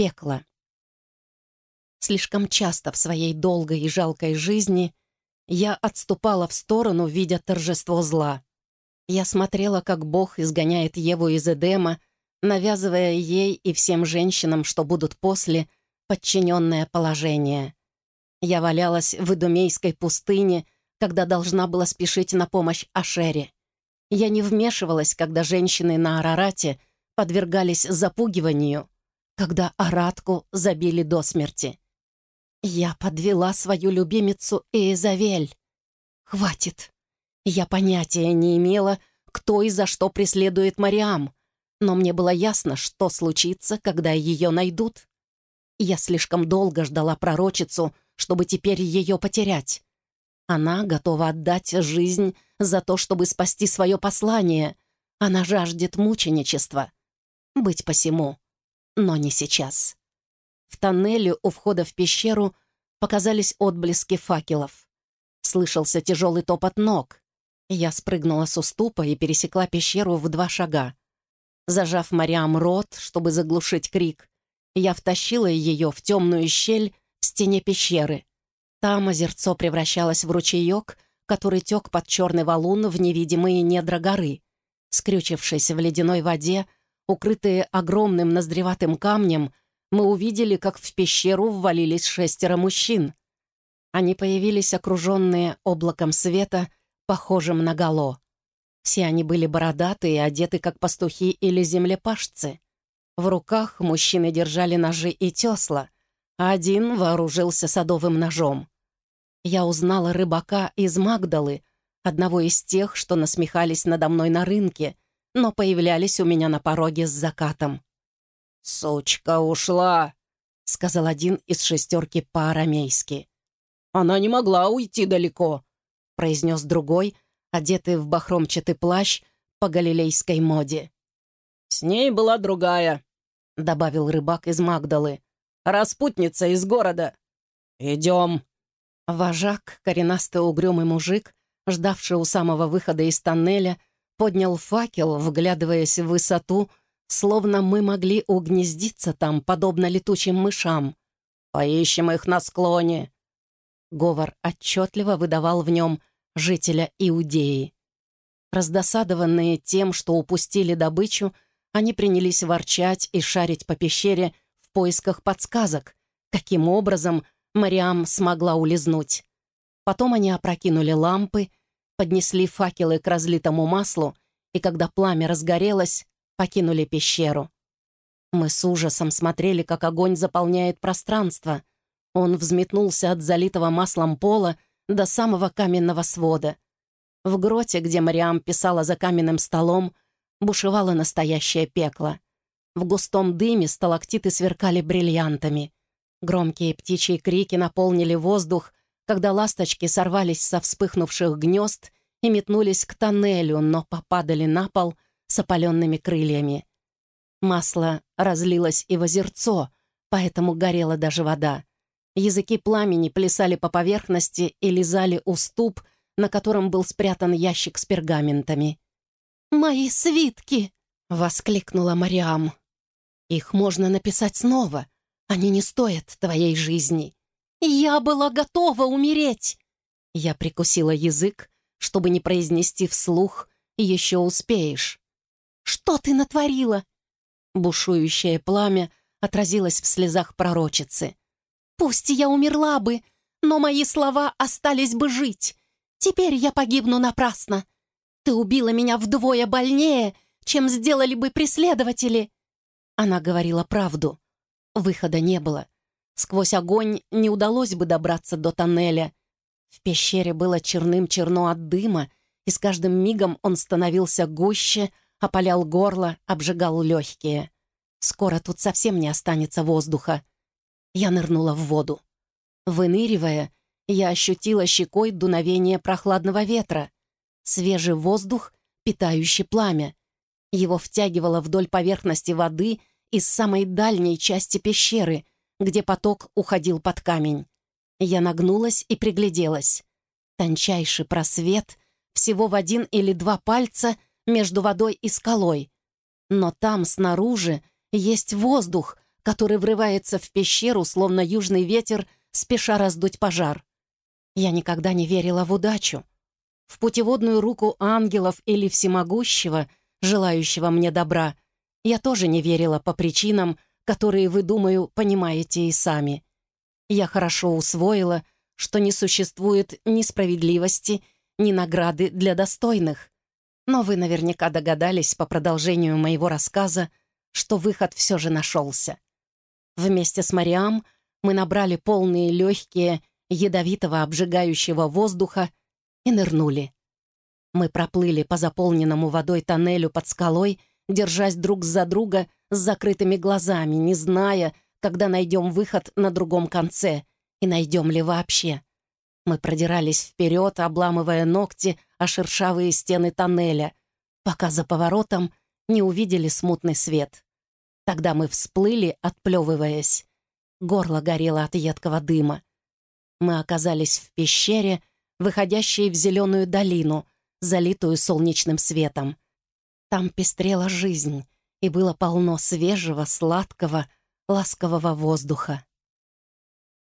пекла. Слишком часто в своей долгой и жалкой жизни я отступала в сторону, видя торжество зла. Я смотрела, как Бог изгоняет Еву из Эдема, навязывая ей и всем женщинам, что будут после, подчиненное положение. Я валялась в Идумейской пустыне, когда должна была спешить на помощь Ашере. Я не вмешивалась, когда женщины на Арарате подвергались запугиванию, когда Аратку забили до смерти. Я подвела свою любимицу Эйзавель. Хватит. Я понятия не имела, кто и за что преследует Мариам, но мне было ясно, что случится, когда ее найдут. Я слишком долго ждала пророчицу, чтобы теперь ее потерять. Она готова отдать жизнь за то, чтобы спасти свое послание. Она жаждет мученичества. Быть посему. Но не сейчас. В тоннеле у входа в пещеру показались отблески факелов. Слышался тяжелый топот ног. Я спрыгнула с уступа и пересекла пещеру в два шага. Зажав Мариам рот, чтобы заглушить крик, я втащила ее в темную щель в стене пещеры. Там озерцо превращалось в ручеек, который тек под черный валун в невидимые недра горы. Скрючившись в ледяной воде, укрытые огромным ноздреватым камнем, мы увидели, как в пещеру ввалились шестеро мужчин. Они появились окруженные облаком света, похожим на гало. Все они были бородатые и одеты, как пастухи или землепашцы. В руках мужчины держали ножи и тесла, а один вооружился садовым ножом. Я узнала рыбака из Магдалы, одного из тех, что насмехались надо мной на рынке, но появлялись у меня на пороге с закатом. «Сучка ушла», — сказал один из шестерки по-арамейски. «Она не могла уйти далеко», — произнес другой, одетый в бахромчатый плащ по галилейской моде. «С ней была другая», — добавил рыбак из Магдалы. «Распутница из города. Идем». Вожак, коренастый угрюмый мужик, ждавший у самого выхода из тоннеля, поднял факел, вглядываясь в высоту, словно мы могли угнездиться там, подобно летучим мышам. «Поищем их на склоне!» Говор отчетливо выдавал в нем жителя Иудеи. Раздосадованные тем, что упустили добычу, они принялись ворчать и шарить по пещере в поисках подсказок, каким образом Мариам смогла улизнуть. Потом они опрокинули лампы, поднесли факелы к разлитому маслу, и когда пламя разгорелось, покинули пещеру. Мы с ужасом смотрели, как огонь заполняет пространство. Он взметнулся от залитого маслом пола до самого каменного свода. В гроте, где Мариам писала за каменным столом, бушевало настоящее пекло. В густом дыме сталактиты сверкали бриллиантами. Громкие птичьи крики наполнили воздух, когда ласточки сорвались со вспыхнувших гнезд и метнулись к тоннелю, но попадали на пол — с опаленными крыльями. Масло разлилось и в озерцо, поэтому горела даже вода. Языки пламени плясали по поверхности и лизали уступ, на котором был спрятан ящик с пергаментами. «Мои свитки!» — воскликнула Мариам. «Их можно написать снова. Они не стоят твоей жизни». «Я была готова умереть!» Я прикусила язык, чтобы не произнести вслух «Еще успеешь». Что ты натворила?» Бушующее пламя отразилось в слезах пророчицы. «Пусть я умерла бы, но мои слова остались бы жить. Теперь я погибну напрасно. Ты убила меня вдвое больнее, чем сделали бы преследователи». Она говорила правду. Выхода не было. Сквозь огонь не удалось бы добраться до тоннеля. В пещере было черным-черно от дыма, и с каждым мигом он становился гуще, опалял горло, обжигал легкие. Скоро тут совсем не останется воздуха. Я нырнула в воду. Выныривая, я ощутила щекой дуновение прохладного ветра. Свежий воздух, питающий пламя. Его втягивало вдоль поверхности воды из самой дальней части пещеры, где поток уходил под камень. Я нагнулась и пригляделась. Тончайший просвет, всего в один или два пальца — между водой и скалой. Но там, снаружи, есть воздух, который врывается в пещеру, словно южный ветер, спеша раздуть пожар. Я никогда не верила в удачу, в путеводную руку ангелов или всемогущего, желающего мне добра. Я тоже не верила по причинам, которые, вы, думаю, понимаете и сами. Я хорошо усвоила, что не существует ни справедливости, ни награды для достойных. Но вы наверняка догадались по продолжению моего рассказа, что выход все же нашелся. Вместе с Мариам мы набрали полные легкие ядовитого обжигающего воздуха и нырнули. Мы проплыли по заполненному водой тоннелю под скалой, держась друг за друга с закрытыми глазами, не зная, когда найдем выход на другом конце и найдем ли вообще. Мы продирались вперед, обламывая ногти о шершавые стены тоннеля, пока за поворотом не увидели смутный свет. Тогда мы всплыли, отплевываясь. Горло горело от едкого дыма. Мы оказались в пещере, выходящей в зеленую долину, залитую солнечным светом. Там пестрела жизнь, и было полно свежего, сладкого, ласкового воздуха.